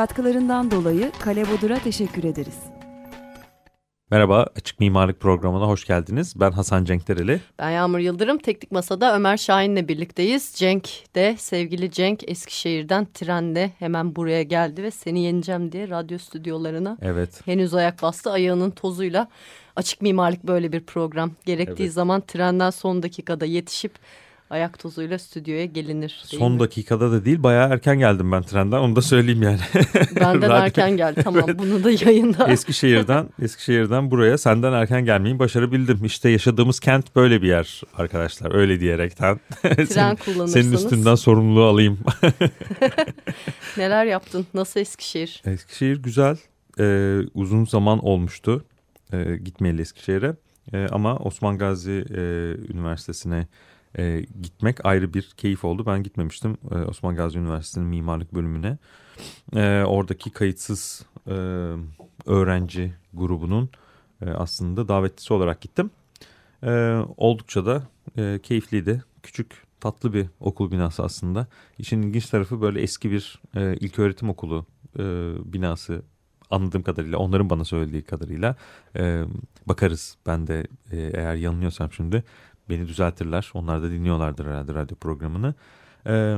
Katkılarından dolayı Kale Bodur'a teşekkür ederiz. Merhaba, Açık Mimarlık Programı'na hoş geldiniz. Ben Hasan Cenkdereli. Ben Yağmur Yıldırım. Teknik Masa'da Ömer Şahin'le birlikteyiz. Cenk de, sevgili Cenk Eskişehir'den trenle hemen buraya geldi ve seni yeneceğim diye radyo stüdyolarına Evet. henüz ayak bastı. Ayağının tozuyla Açık Mimarlık böyle bir program. Gerektiği Evet. zaman trenden son dakikada yetişip ayak tozuyla stüdyoya gelinir. Son mi? dakikada da değil, bayağı erken geldim ben trenden. Onu da söyleyeyim yani. Benden erken geldi. Tamam bunu da yayında. Eskişehir'den Eskişehir'den buraya senden erken gelmeyi başarabildim. İşte yaşadığımız kent böyle bir yer arkadaşlar. Öyle diyerekten. Tren Senin- kullanırsanız. Senin üstünden sorumluluğu alayım. Neler yaptın? Nasıl Eskişehir? Eskişehir güzel. Ee, uzun zaman olmuştu e, gitmeyeli Eskişehir'e. E, ama Osman Gazi e, Üniversitesi'ne e, gitmek ayrı bir keyif oldu. Ben gitmemiştim e, Osman Gazi Üniversitesi'nin mimarlık bölümüne. E, oradaki kayıtsız e, öğrenci grubunun e, aslında davetlisi olarak gittim. E, oldukça da e, keyifliydi. Küçük tatlı bir okul binası aslında. İşin ilginç tarafı böyle eski bir e, ilköğretim okulu e, binası anladığım kadarıyla onların bana söylediği kadarıyla e, bakarız ben de e, eğer yanılıyorsam şimdi beni düzeltirler onlar da dinliyorlardır herhalde radyo programını E,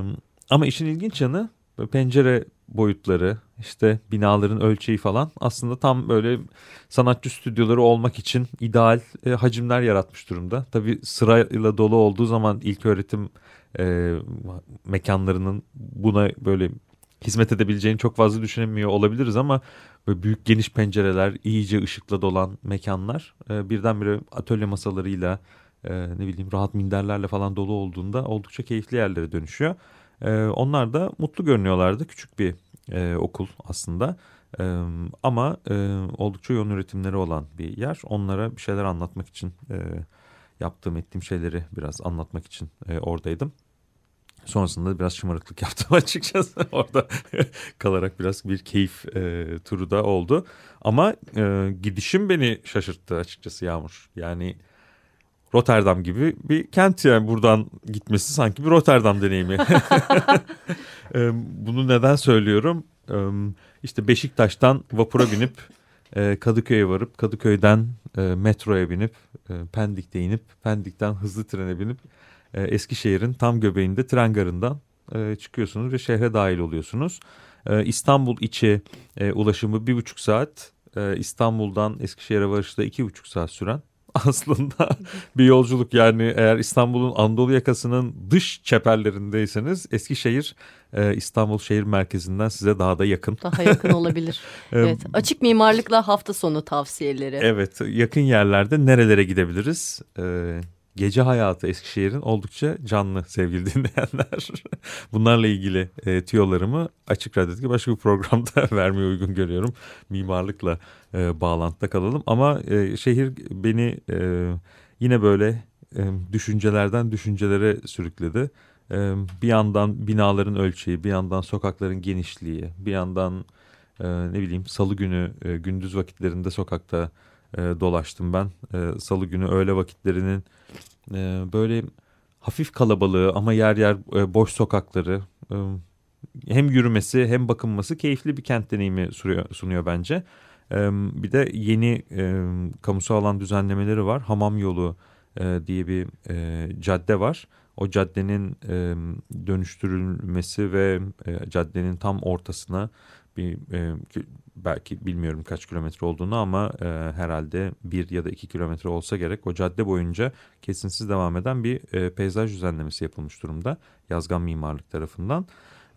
ama işin ilginç yanı pencere boyutları işte binaların ölçeği falan aslında tam böyle sanatçı stüdyoları olmak için ideal e, hacimler yaratmış durumda. Tabii sırayla dolu olduğu zaman ilk öğretim e, mekanlarının buna böyle hizmet edebileceğini çok fazla düşünemiyor olabiliriz ama böyle büyük geniş pencereler, iyice ışıkla dolan mekanlar e, birdenbire atölye masalarıyla e, ne bileyim rahat minderlerle falan dolu olduğunda oldukça keyifli yerlere dönüşüyor. E, onlar da mutlu görünüyorlardı. Küçük bir e, okul aslında. E, ama e, oldukça yoğun üretimleri olan bir yer. Onlara bir şeyler anlatmak için e, yaptığım ettiğim şeyleri biraz anlatmak için e, oradaydım. Sonrasında biraz şımarıklık yaptım açıkçası. Orada kalarak biraz bir keyif e, turu da oldu. Ama e, gidişim beni şaşırttı açıkçası Yağmur. Yani Rotterdam gibi bir kent yani buradan gitmesi sanki bir Rotterdam deneyimi. Bunu neden söylüyorum? İşte Beşiktaş'tan vapura binip e, Kadıköy'e varıp Kadıköy'den e, metroya binip e, Pendik'te inip Pendik'ten hızlı trene binip Eskişehir'in tam göbeğinde tren garından çıkıyorsunuz ve şehre dahil oluyorsunuz. İstanbul içi ulaşımı bir buçuk saat, İstanbul'dan Eskişehir'e varışta iki buçuk saat süren aslında bir yolculuk. Yani eğer İstanbul'un Anadolu yakasının dış çeperlerindeyseniz Eskişehir e, İstanbul şehir merkezinden size daha da yakın. Daha yakın olabilir. evet. Açık mimarlıkla hafta sonu tavsiyeleri. Evet yakın yerlerde nerelere gidebiliriz? Ee, gece hayatı Eskişehir'in oldukça canlı sevgili dinleyenler. Bunlarla ilgili e, tüyolarımı Açık Radyo'daki başka bir programda vermeye uygun görüyorum. Mimarlıkla e, bağlantıda kalalım ama e, şehir beni e, yine böyle e, düşüncelerden düşüncelere sürükledi. E, bir yandan binaların ölçeği, bir yandan sokakların genişliği, bir yandan e, ne bileyim salı günü e, gündüz vakitlerinde sokakta e, dolaştım ben. E, Salı günü öğle vakitlerinin e, böyle hafif kalabalığı ama yer yer e, boş sokakları e, hem yürümesi hem bakınması keyifli bir kent deneyimi sunuyor, sunuyor bence. E, bir de yeni e, kamusal alan düzenlemeleri var. Hamam yolu e, diye bir e, cadde var. O caddenin e, dönüştürülmesi ve e, caddenin tam ortasına bir e, belki bilmiyorum kaç kilometre olduğunu ama e, herhalde bir ya da iki kilometre olsa gerek o cadde boyunca kesinsiz devam eden bir e, peyzaj düzenlemesi yapılmış durumda Yazgan Mimarlık tarafından.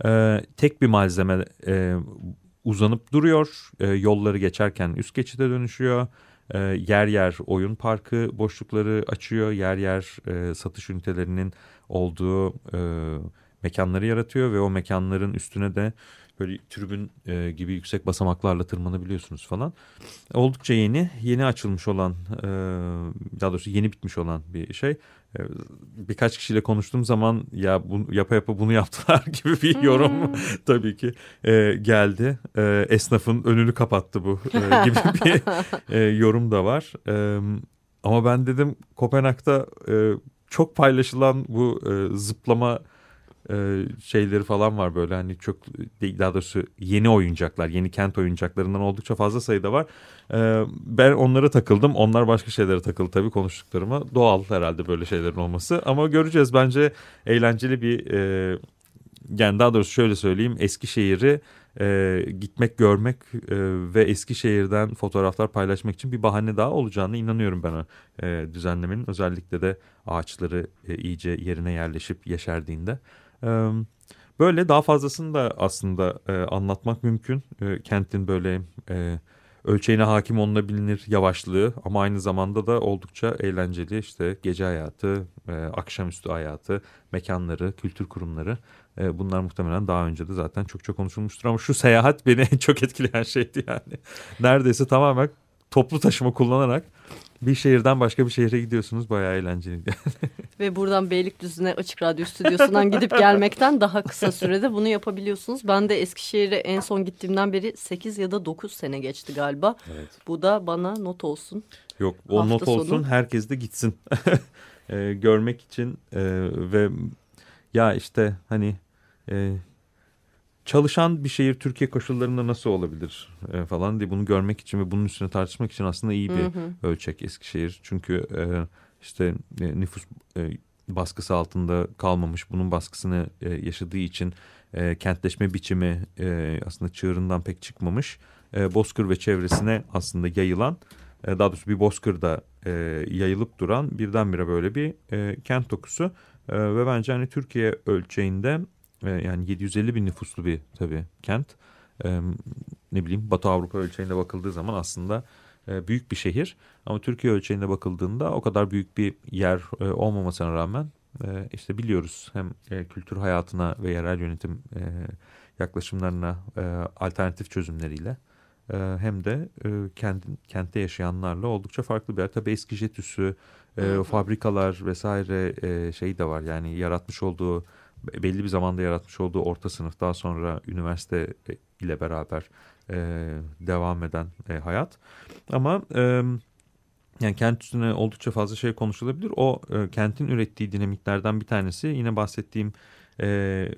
E, tek bir malzeme e, uzanıp duruyor e, yolları geçerken üst geçide dönüşüyor. E, yer yer oyun parkı boşlukları açıyor yer yer e, satış ünitelerinin olduğu e, mekanları yaratıyor ve o mekanların üstüne de böyle tribün e, gibi yüksek basamaklarla tırmanabiliyorsunuz falan. Oldukça yeni, yeni açılmış olan, e, daha doğrusu yeni bitmiş olan bir şey. E, birkaç kişiyle konuştuğum zaman ya bu, yapa yapa bunu yaptılar gibi bir yorum Hmm. tabii ki e, geldi. E, esnafın önünü kapattı bu e, gibi bir e, yorum da var. E, ama ben dedim Kopenhag'da e, çok paylaşılan bu e, zıplama e, şeyleri falan var böyle. Hani çok daha doğrusu yeni oyuncaklar yeni kent oyuncaklarından oldukça fazla sayıda var. E, ben onlara takıldım. Onlar başka şeylere takıldı tabii konuştuklarıma. Doğal herhalde böyle şeylerin olması. Ama göreceğiz. Bence eğlenceli bir e, yani daha doğrusu şöyle söyleyeyim. Eskişehir'i e, gitmek görmek e, ve Eskişehir'den fotoğraflar paylaşmak için bir bahane daha olacağını inanıyorum ben e, düzenlemenin. Özellikle de ağaçları e, iyice yerine yerleşip yeşerdiğinde. Böyle daha fazlasını da aslında anlatmak mümkün. Kentin böyle ölçeğine hakim olunabilir yavaşlığı ama aynı zamanda da oldukça eğlenceli işte gece hayatı, akşamüstü hayatı, mekanları, kültür kurumları bunlar muhtemelen daha önce de zaten çok çok konuşulmuştur ama şu seyahat beni en çok etkileyen şeydi yani. Neredeyse tamamen toplu taşıma kullanarak bir şehirden başka bir şehre gidiyorsunuz bayağı eğlenceliydi. Ve buradan Beylikdüzü'ne Açık Radyo Stüdyosu'ndan gidip gelmekten daha kısa sürede bunu yapabiliyorsunuz. Ben de Eskişehir'e en son gittiğimden beri 8 ya da 9 sene geçti galiba. Evet. Bu da bana not olsun. Yok o Hafta not olsun sonu. herkes de gitsin E, görmek için e, ve ya işte hani e, çalışan bir şehir Türkiye koşullarında nasıl olabilir e, falan diye bunu görmek için ve bunun üstüne tartışmak için aslında iyi bir Hı hı. ölçek Eskişehir. Çünkü e, işte e, nüfus e, baskısı altında kalmamış, bunun baskısını e, yaşadığı için e, kentleşme biçimi e, aslında çığırından pek çıkmamış. E, Bozkır ve çevresine aslında yayılan, e, daha doğrusu bir Bozkır'da e, yayılıp duran birdenbire böyle bir e, kent dokusu. E, ve bence hani Türkiye ölçeğinde e, yani 750 bin nüfuslu bir tabii kent. E, ne bileyim Batı Avrupa ölçeğinde bakıldığı zaman aslında e, büyük bir şehir. Ama Türkiye ölçeğinde bakıldığında o kadar büyük bir yer e, olmamasına rağmen e, işte biliyoruz hem e, kültür hayatına ve yerel yönetim e, yaklaşımlarına e, alternatif çözümleriyle e, hem de e, kendi, kentte yaşayanlarla oldukça farklı bir yer. Tabii eski jet üssü, e, fabrikalar vesaire e, şey de var. Yani yaratmış olduğu belli bir zamanda yaratmış olduğu orta sınıf daha sonra üniversite e, ile beraber e, devam eden e, hayat. Ama e, yani kent üstüne oldukça fazla şey konuşulabilir. O e, kentin ürettiği dinamiklerden bir tanesi yine bahsettiğim e,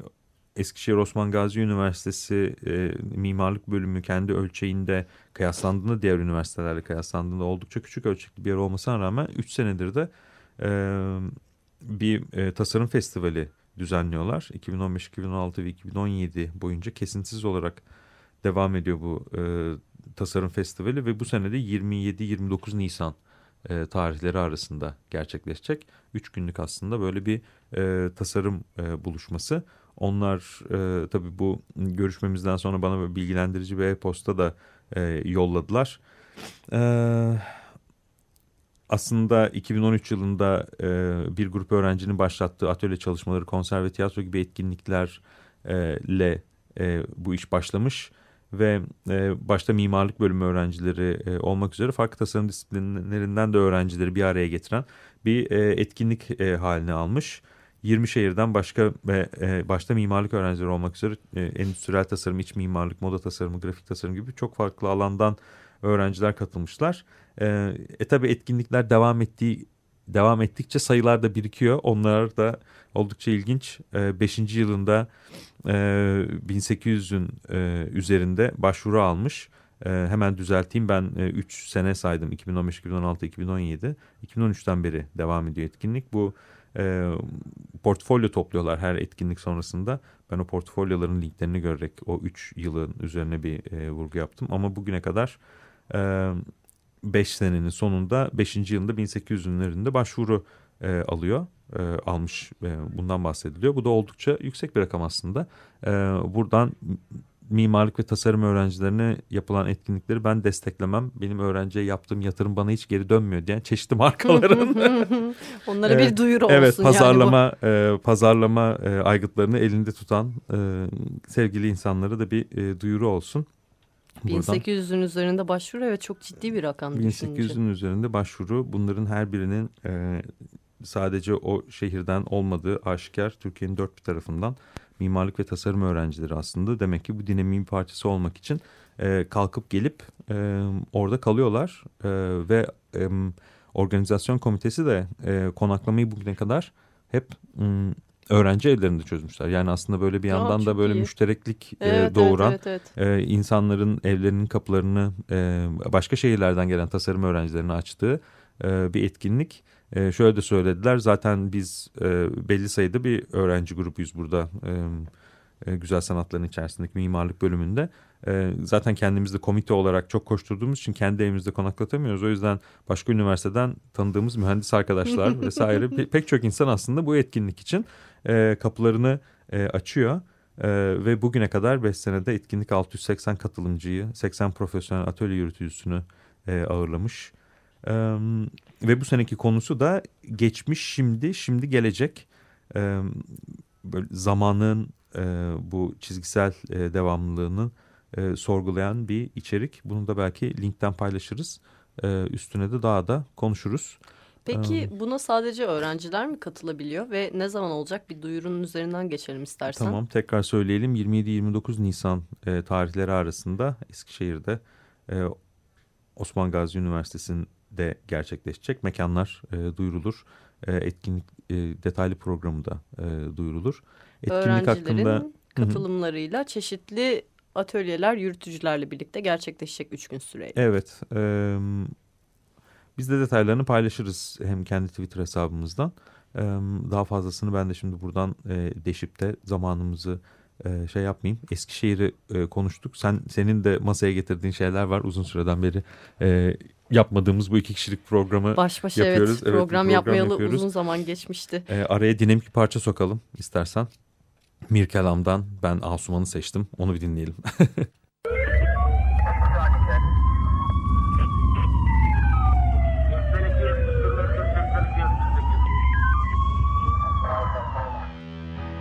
Eskişehir Osman Gazi Üniversitesi e, mimarlık bölümü kendi ölçeğinde kıyaslandığında diğer üniversitelerle kıyaslandığında oldukça küçük ölçekli bir yer olmasına rağmen 3 senedir de e, bir e, tasarım festivali düzenliyorlar. 2015, 2016 ve 2017 boyunca kesintisiz olarak devam ediyor bu e, tasarım festivali ve bu senede 27-29 Nisan e, tarihleri arasında gerçekleşecek. Üç günlük aslında böyle bir e, tasarım e, buluşması. Onlar e, tabii bu görüşmemizden sonra bana bilgilendirici bir e-posta da e, yolladılar. E, aslında 2013 yılında e, bir grup öğrencinin başlattığı atölye çalışmaları, konser ve tiyatro gibi etkinliklerle e, bu iş başlamış ve e, başta mimarlık bölümü öğrencileri e, olmak üzere farklı tasarım disiplinlerinden de öğrencileri bir araya getiren bir e, etkinlik e, haline almış. 20 şehirden başka ve e, başta mimarlık öğrencileri olmak üzere e, endüstriyel tasarım, iç mimarlık, moda tasarımı, grafik tasarım gibi çok farklı alandan öğrenciler katılmışlar. E, e tabi etkinlikler devam ettiği devam ettikçe sayılar da birikiyor. Onlar da oldukça ilginç. 5. E, yılında e, 1800'ün e, üzerinde başvuru almış. E, hemen düzelteyim ben 3 e, sene saydım 2015, 2016, 2017. 2013'ten beri devam ediyor etkinlik. Bu e, portfolyo topluyorlar her etkinlik sonrasında. Ben o portfolyoların linklerini görerek o 3 yılın üzerine bir e, vurgu yaptım. Ama bugüne kadar 5 e, senenin sonunda 5. yılında 1800'ün üzerinde başvuru e, alıyor. E, almış e, bundan bahsediliyor. Bu da oldukça yüksek bir rakam aslında. E, buradan mimarlık ve tasarım öğrencilerine yapılan etkinlikleri ben desteklemem. Benim öğrenciye yaptığım yatırım bana hiç geri dönmüyor diyen çeşitli markaların Onlara Evet, bir duyuru olsun. evet yani bu. pazarlama e, pazarlama e, aygıtlarını elinde tutan e, sevgili insanlara da bir e, duyuru olsun. Buradan 1800'ün üzerinde başvuru evet çok ciddi bir rakam. düşününce. 1800'ün üzerinde başvuru bunların her birinin e, sadece o şehirden olmadığı aşikar Türkiye'nin dört bir tarafından mimarlık ve tasarım öğrencileri aslında demek ki bu dinamiğin parçası olmak için e, kalkıp gelip e, orada kalıyorlar E, ve e, organizasyon komitesi de e, konaklamayı bugüne kadar hep öğrenci evlerinde çözmüşler. Yani aslında böyle bir Aa, yandan da çok böyle iyi. müştereklik e, Evet, doğuran evet, evet, evet. e, insanların evlerinin kapılarını e, başka şehirlerden gelen tasarım öğrencilerine açtığı e, bir etkinlik. E, şöyle de söylediler zaten biz e, belli sayıda bir öğrenci grubuyuz burada e, e, güzel sanatların içerisindeki mimarlık bölümünde. E, zaten kendimiz de komite olarak çok koşturduğumuz için kendi evimizde konaklatamıyoruz. O yüzden başka üniversiteden tanıdığımız mühendis arkadaşlar vesaire pe- pek çok insan aslında bu etkinlik için e, kapılarını e, açıyor. Ee, ve bugüne kadar 5 senede etkinlik 680 katılımcıyı, 80 profesyonel atölye yürütücüsünü e, ağırlamış. Ee, ve bu seneki konusu da geçmiş, şimdi, şimdi gelecek. Ee, böyle zamanın e, bu çizgisel e, devamlılığını e, sorgulayan bir içerik. Bunu da belki linkten paylaşırız. Ee, üstüne de daha da konuşuruz. Peki buna sadece öğrenciler mi katılabiliyor ve ne zaman olacak bir duyurunun üzerinden geçelim istersen. Tamam tekrar söyleyelim 27-29 Nisan e, tarihleri arasında Eskişehir'de e, Osman Gazi Üniversitesi'nde gerçekleşecek mekanlar e, duyurulur. E, etkinlik e, detaylı programı da e, duyurulur. Etkinlik hakkında Öğrencilerin katılımlarıyla çeşitli atölyeler yürütücülerle birlikte gerçekleşecek üç gün süreyle. evet e, biz de detaylarını paylaşırız hem kendi Twitter hesabımızdan. E, daha fazlasını ben de şimdi buradan e, deşip de zamanımızı e, şey yapmayayım. Eskişehir'i e, konuştuk. Sen senin de masaya getirdiğin şeyler var uzun süreden beri e, yapmadığımız bu iki kişilik programı. Baş başa yapıyoruz. evet Evet, program, program yapmayalı yapıyoruz. uzun zaman geçmişti. E, araya dinamik bir parça sokalım istersen. Mirkelam'dan ben Asuman'ı seçtim. Onu bir dinleyelim.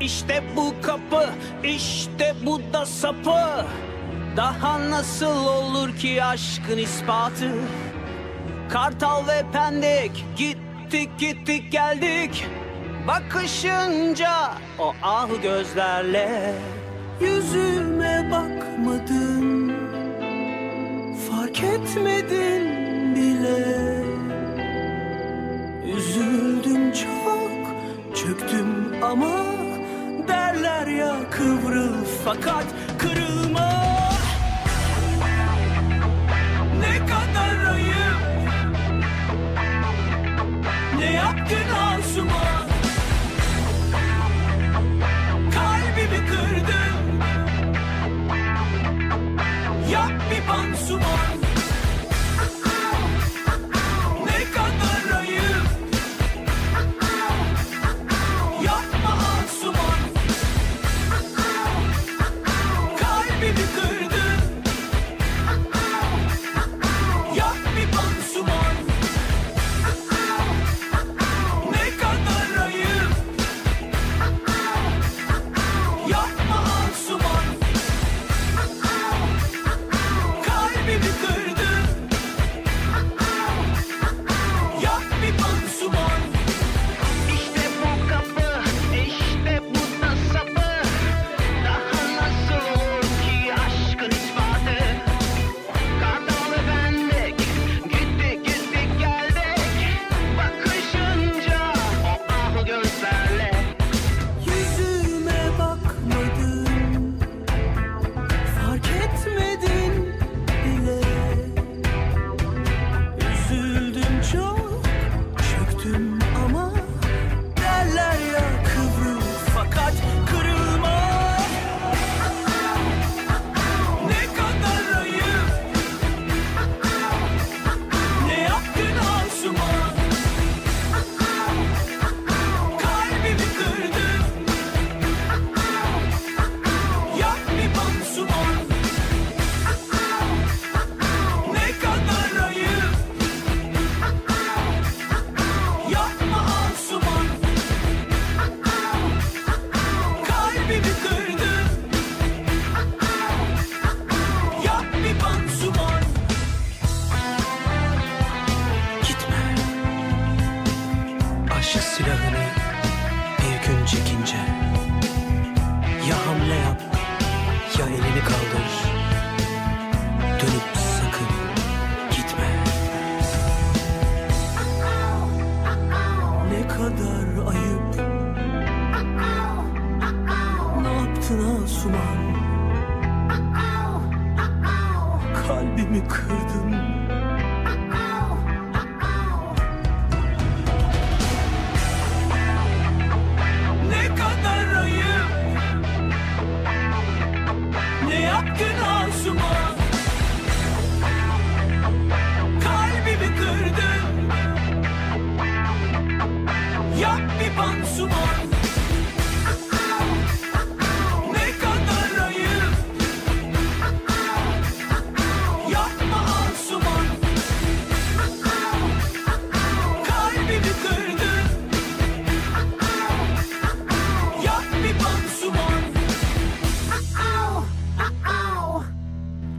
İşte bu kapı, işte bu da sapı. Daha nasıl olur ki aşkın ispatı? Kartal ve pendek, gittik gittik geldik. Bakışınca o ah gözlerle yüzüme bakmadın, fark etmedin bile. Üzüldüm çok, çöktüm ama derler ya kıvrıl fakat kırılma. Ne kadar ayıp, ne yaptın Asuman?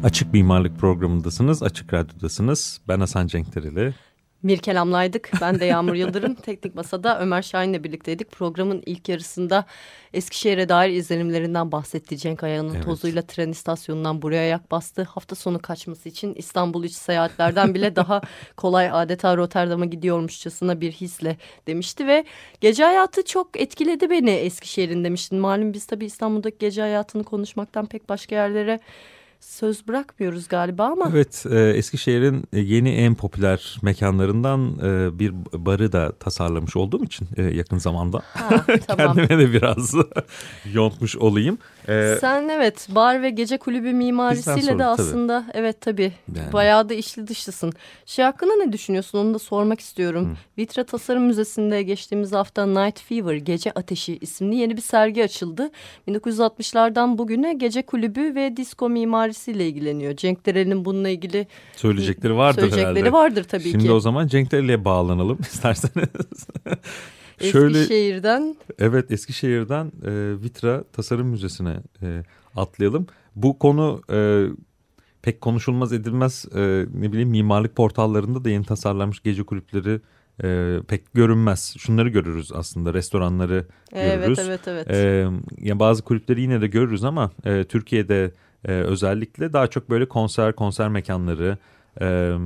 Açık Mimarlık programındasınız, Açık Radyo'dasınız. Ben Hasan Cenkdereli. Mirkelamlaydık. Ben de Yağmur Yıldırım. Teknik Masa'da Ömer Şahin'le birlikteydik. Programın ilk yarısında Eskişehir'e dair izlenimlerinden bahsetti. Cenk Ayağı'nın Evet. tozuyla tren istasyonundan buraya ayak bastı. Hafta sonu kaçması için İstanbul içi seyahatlerden bile daha kolay adeta Rotterdam'a gidiyormuşçasına bir hisle demişti. Ve gece hayatı çok etkiledi beni Eskişehir'in demiştin. Malum biz tabii İstanbul'daki gece hayatını konuşmaktan pek başka yerlere söz bırakmıyoruz galiba ama. Evet, e, Eskişehir'in yeni en popüler mekanlarından e, bir barı da tasarlamış olduğum için e, yakın zamanda. Ha, tamam. Kendime de biraz yontmuş olayım. E, Sen evet bar ve gece kulübü mimarisiyle Bizden de sonra, tabii. aslında evet tabii Yani. bayağı da içli dışlısın. Şey hakkında ne düşünüyorsun onu da sormak istiyorum. Vitra Tasarım Müzesi'nde geçtiğimiz hafta Night Fever Gece Ateşi isimli yeni bir sergi açıldı. 1960'lardan bugüne gece kulübü ve disco mimarisiyle ilgileniyor. Cenk Dereli'nin bununla ilgili söyleyecekleri vardır söyleyecekleri herhalde. vardır tabii Şimdi ki. o zaman Cenk Dereli'ye bağlanalım isterseniz. Şöyle Eskişehir'den Evet Eskişehir'den e, Vitra Tasarım Müzesi'ne e, atlayalım. Bu konu e, pek konuşulmaz edilmez e, ne bileyim mimarlık portallarında da yeni tasarlanmış gece kulüpleri e, pek görünmez. Şunları görürüz aslında restoranları evet görürüz. evet evet. E, ya bazı kulüpleri yine de görürüz ama e, Türkiye'de e, özellikle daha çok böyle konser konser mekanları e,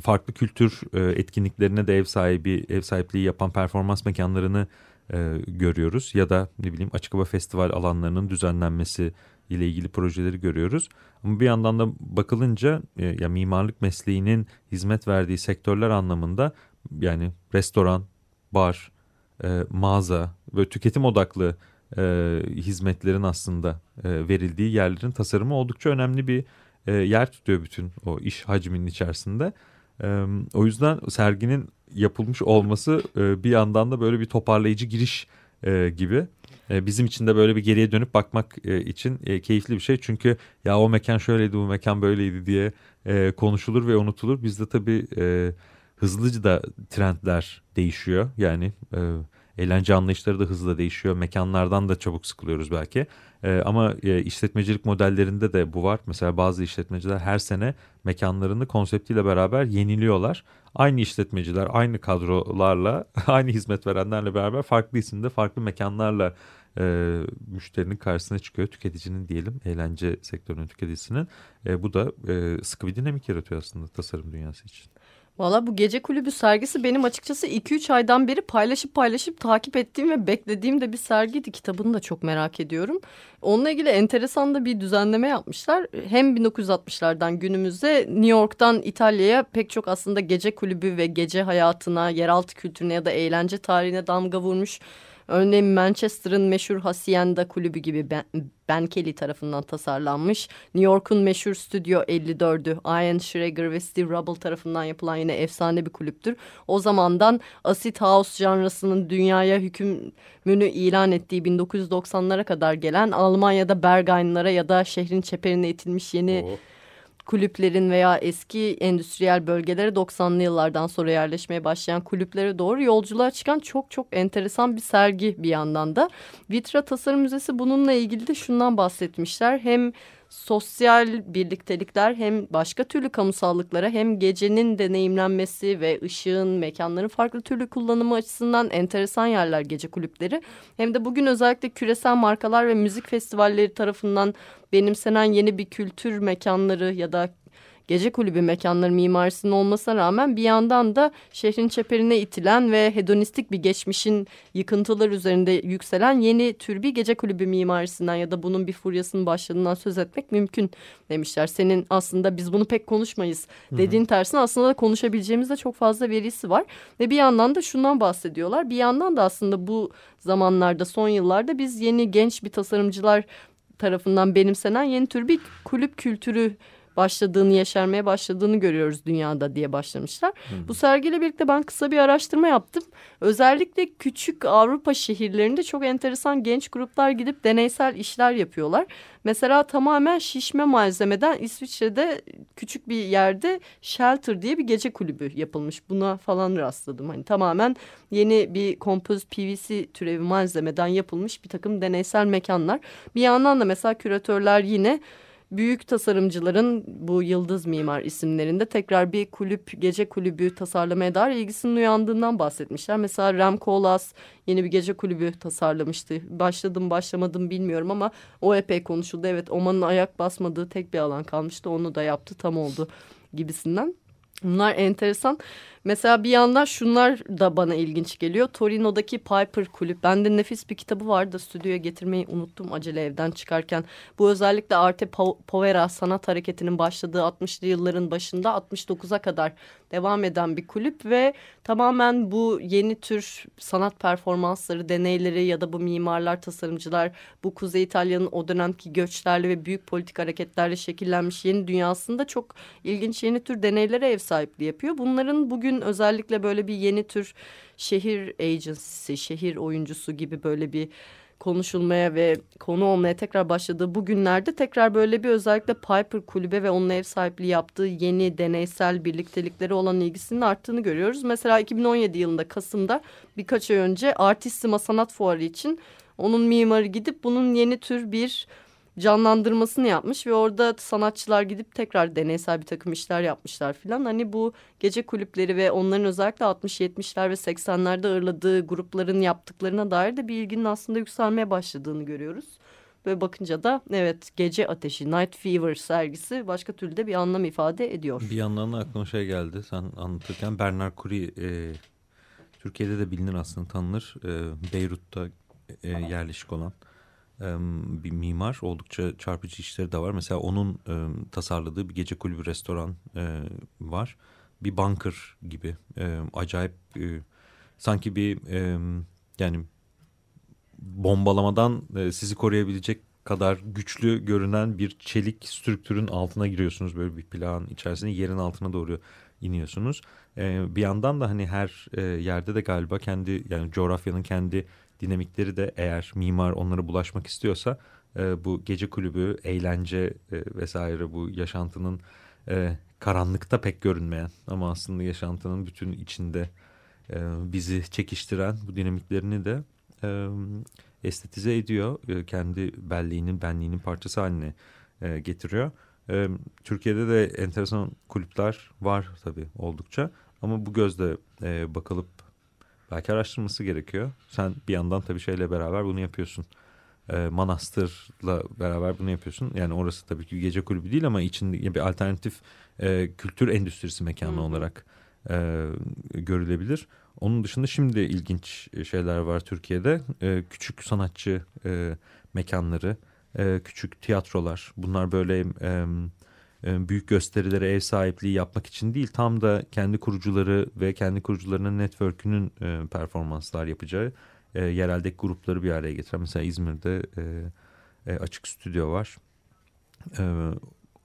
farklı kültür e, etkinliklerine de ev sahibi ev sahipliği yapan performans mekanlarını e, görüyoruz ya da ne bileyim açık hava festival alanlarının düzenlenmesi ile ilgili projeleri görüyoruz. Ama bir yandan da bakılınca e, ya mimarlık mesleğinin hizmet verdiği sektörler anlamında yani restoran, bar, e, mağaza ve tüketim odaklı e, hizmetlerin aslında e, verildiği yerlerin tasarımı oldukça önemli bir e, yer tutuyor bütün o iş hacminin içerisinde. E, o yüzden serginin yapılmış olması e, bir yandan da böyle bir toparlayıcı giriş e, gibi. E, bizim için de böyle bir geriye dönüp bakmak e, için e, keyifli bir şey. Çünkü ya o mekan şöyleydi bu mekan böyleydi diye e, konuşulur ve unutulur. Bizde tabii e, hızlıca da trendler değişiyor. Yani e, eğlence anlayışları da hızla değişiyor. Mekanlardan da çabuk sıkılıyoruz belki. E, ama e, işletmecilik modellerinde de bu var. Mesela bazı işletmeciler her sene mekanlarını konseptiyle beraber yeniliyorlar. Aynı işletmeciler, aynı kadrolarla, aynı hizmet verenlerle beraber farklı isimde, farklı mekanlarla e, müşterinin karşısına çıkıyor. Tüketicinin diyelim, eğlence sektörünün tüketicisinin. E, bu da e, sıkı bir dinamik yaratıyor aslında tasarım dünyası için. Valla bu gece kulübü sergisi benim açıkçası 2-3 aydan beri paylaşıp paylaşıp takip ettiğim ve beklediğim de bir sergiydi. Kitabını da çok merak ediyorum. Onunla ilgili enteresan da bir düzenleme yapmışlar. Hem 1960'lardan günümüze New York'tan İtalya'ya pek çok aslında gece kulübü ve gece hayatına, yeraltı kültürüne ya da eğlence tarihine damga vurmuş. Örneğin Manchester'ın meşhur Hacienda kulübü gibi Ben, ben Kelly tarafından tasarlanmış. New York'un meşhur Stüdyo 54'ü Ian Schrager ve Steve Rubble tarafından yapılan yine efsane bir kulüptür. O zamandan Acid House janrasının dünyaya hükmünü ilan ettiği 1990'lara kadar gelen Almanya'da Berghain'lara ya da şehrin çeperine itilmiş yeni kulüplerin veya eski endüstriyel bölgelere 90'lı yıllardan sonra yerleşmeye başlayan kulüplere doğru yolculuğa çıkan çok çok enteresan bir sergi bir yandan da. Vitra Tasarım Müzesi bununla ilgili de şundan bahsetmişler. Hem sosyal birliktelikler hem başka türlü kamusallıklara hem gecenin deneyimlenmesi ve ışığın mekanların farklı türlü kullanımı açısından enteresan yerler gece kulüpleri. Hem de bugün özellikle küresel markalar ve müzik festivalleri tarafından benimsenen yeni bir kültür mekanları ya da gece kulübü mekanları mimarisinin olmasına rağmen bir yandan da şehrin çeperine itilen ve hedonistik bir geçmişin yıkıntılar üzerinde yükselen yeni tür bir gece kulübü mimarisinden ya da bunun bir furyasının başladığından söz etmek mümkün demişler. Senin aslında biz bunu pek konuşmayız dediğin tersine aslında da konuşabileceğimiz de çok fazla verisi var. Ve bir yandan da şundan bahsediyorlar. Bir yandan da aslında bu zamanlarda son yıllarda biz yeni genç bir tasarımcılar tarafından benimsenen yeni tür bir kulüp kültürü başladığını, yeşermeye başladığını görüyoruz dünyada diye başlamışlar. Bu sergiyle birlikte ben kısa bir araştırma yaptım. Özellikle küçük Avrupa şehirlerinde çok enteresan genç gruplar gidip deneysel işler yapıyorlar. Mesela tamamen şişme malzemeden İsviçre'de küçük bir yerde Shelter diye bir gece kulübü yapılmış. Buna falan rastladım. Hani tamamen yeni bir kompoz PVC türevi malzemeden yapılmış bir takım deneysel mekanlar. Bir yandan da mesela küratörler yine büyük tasarımcıların bu yıldız mimar isimlerinde tekrar bir kulüp, gece kulübü tasarlamaya dair ilgisinin uyandığından bahsetmişler. Mesela Rem Koolhaas yeni bir gece kulübü tasarlamıştı. Başladım başlamadım bilmiyorum ama o epey konuşuldu. Evet Oman'ın ayak basmadığı tek bir alan kalmıştı. Onu da yaptı tam oldu gibisinden. Bunlar enteresan. Mesela bir yandan şunlar da bana ilginç geliyor. Torino'daki Piper Kulüp. Bende nefis bir kitabı vardı. Stüdyoya getirmeyi unuttum acele evden çıkarken. Bu özellikle Arte Povera sanat hareketinin başladığı 60'lı yılların başında 69'a kadar devam eden bir kulüp ve tamamen bu yeni tür sanat performansları, deneyleri ya da bu mimarlar, tasarımcılar bu Kuzey İtalya'nın o dönemki göçlerle ve büyük politik hareketlerle şekillenmiş yeni dünyasında çok ilginç yeni tür deneylere ev sahipliği yapıyor. Bunların bugün özellikle böyle bir yeni tür şehir agency'si, şehir oyuncusu gibi böyle bir konuşulmaya ve konu olmaya tekrar başladığı bu günlerde tekrar böyle bir özellikle Piper kulübe ve onun ev sahipliği yaptığı yeni deneysel birliktelikleri olan ilgisinin arttığını görüyoruz. Mesela 2017 yılında Kasım'da birkaç ay önce Artissima Sanat Fuarı için onun mimarı gidip bunun yeni tür bir canlandırmasını yapmış ve orada sanatçılar gidip tekrar deneysel bir takım işler yapmışlar filan. Hani bu gece kulüpleri ve onların özellikle 60-70'ler ve 80'lerde ağırladığı grupların yaptıklarına dair de bir ilginin aslında yükselmeye başladığını görüyoruz. Böyle bakınca da evet Gece Ateşi, Night Fever sergisi başka türlü de bir anlam ifade ediyor. Bir yandan da aklıma şey geldi sen anlatırken Bernard Curie e, Türkiye'de de bilinir aslında tanınır. E, Beyrut'ta e, yerleşik olan bir mimar. Oldukça çarpıcı işleri de var. Mesela onun tasarladığı bir gece kulübü restoran var. Bir bunker gibi. Acayip sanki bir yani bombalamadan sizi koruyabilecek kadar güçlü görünen bir çelik strüktürün altına giriyorsunuz böyle bir plan içerisinde yerin altına doğru iniyorsunuz. bir yandan da hani her yerde de galiba kendi yani coğrafyanın kendi dinamikleri de eğer mimar onlara bulaşmak istiyorsa e, bu gece kulübü, eğlence e, vesaire bu yaşantının e, karanlıkta pek görünmeyen ama aslında yaşantının bütün içinde e, bizi çekiştiren bu dinamiklerini de e, estetize ediyor. E, kendi belliğinin, benliğinin parçası haline e, getiriyor. E, Türkiye'de de enteresan kulüpler var tabii oldukça ama bu gözle e, bakılıp belki araştırması gerekiyor. Sen bir yandan tabii şeyle beraber bunu yapıyorsun. E, Manastır'la beraber bunu yapıyorsun. Yani orası tabii ki gece kulübü değil ama içinde bir alternatif e, kültür endüstrisi mekanı Hı olarak e, görülebilir. Onun dışında şimdi ilginç şeyler var Türkiye'de. E, küçük sanatçı e, mekanları, e, küçük tiyatrolar. Bunlar böyle... E, büyük gösterilere ev sahipliği yapmak için değil tam da kendi kurucuları ve kendi kurucularının network'ünün e, performanslar yapacağı e, yereldeki grupları bir araya getiren mesela İzmir'de açık stüdyo var.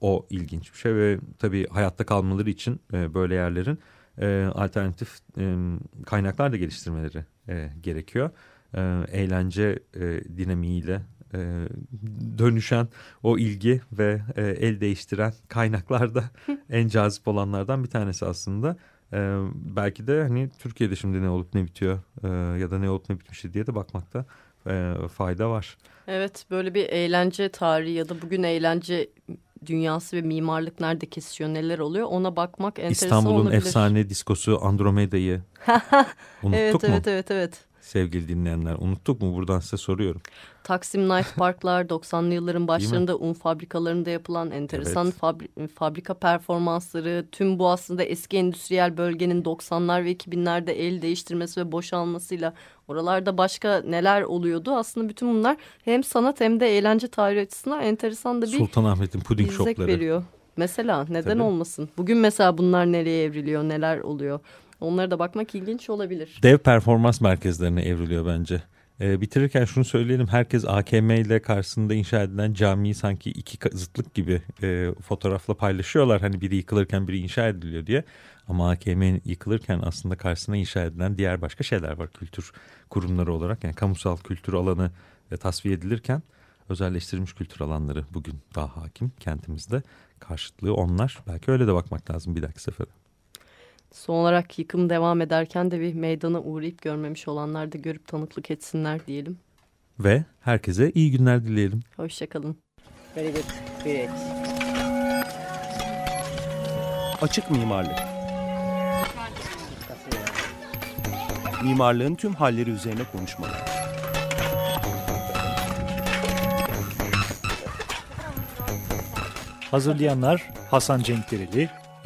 o ilginç bir şey ve tabii hayatta kalmaları için böyle yerlerin alternatif kaynaklar da geliştirmeleri gerekiyor. eğlence dinamiğiyle e, dönüşen o ilgi ve e, el değiştiren kaynaklarda en cazip olanlardan bir tanesi aslında. E, belki de hani Türkiye'de şimdi ne olup ne bitiyor e, ya da ne olup ne bitmişti diye de bakmakta e, fayda var. Evet böyle bir eğlence tarihi ya da bugün eğlence dünyası ve mimarlık nerede kesişiyor neler oluyor ona bakmak enteresan İstanbul'un olabilir. efsane diskosu Andromeda'yı unuttuk evet, mu? Evet evet evet. Sevgili dinleyenler? Unuttuk mu? Buradan size soruyorum. Taksim Night Parklar 90'lı yılların başlarında un fabrikalarında yapılan enteresan Evet. fabri- fabrika performansları, tüm bu aslında eski endüstriyel bölgenin 90'lar ve 2000'lerde el değiştirmesi ve boşalmasıyla oralarda başka neler oluyordu? Aslında bütün bunlar hem sanat hem de eğlence tarihi açısından enteresan da bir Sultanahmet'in puding shopları. veriyor. Mesela neden Tabii. olmasın? Bugün mesela bunlar nereye evriliyor, neler oluyor? Onlara da bakmak ilginç olabilir. Dev performans merkezlerine evriliyor bence. Ee, bitirirken şunu söyleyelim. Herkes AKM ile karşısında inşa edilen camiyi sanki iki zıtlık gibi e, fotoğrafla paylaşıyorlar. Hani biri yıkılırken biri inşa ediliyor diye. Ama AKM yıkılırken aslında karşısına inşa edilen diğer başka şeyler var. Kültür kurumları olarak yani kamusal kültür alanı e, tasfiye edilirken özelleştirilmiş kültür alanları bugün daha hakim kentimizde. Karşıtlığı onlar. Belki öyle de bakmak lazım bir dahaki sefere. Son olarak yıkım devam ederken de bir meydana uğrayıp görmemiş olanlar da görüp tanıklık etsinler diyelim. Ve herkese iyi günler dileyelim. Hoşçakalın. Very good. Great. Açık mimarlık. Mimarlığın tüm halleri üzerine konuşmalar. Hazırlayanlar Hasan Cenkdereli,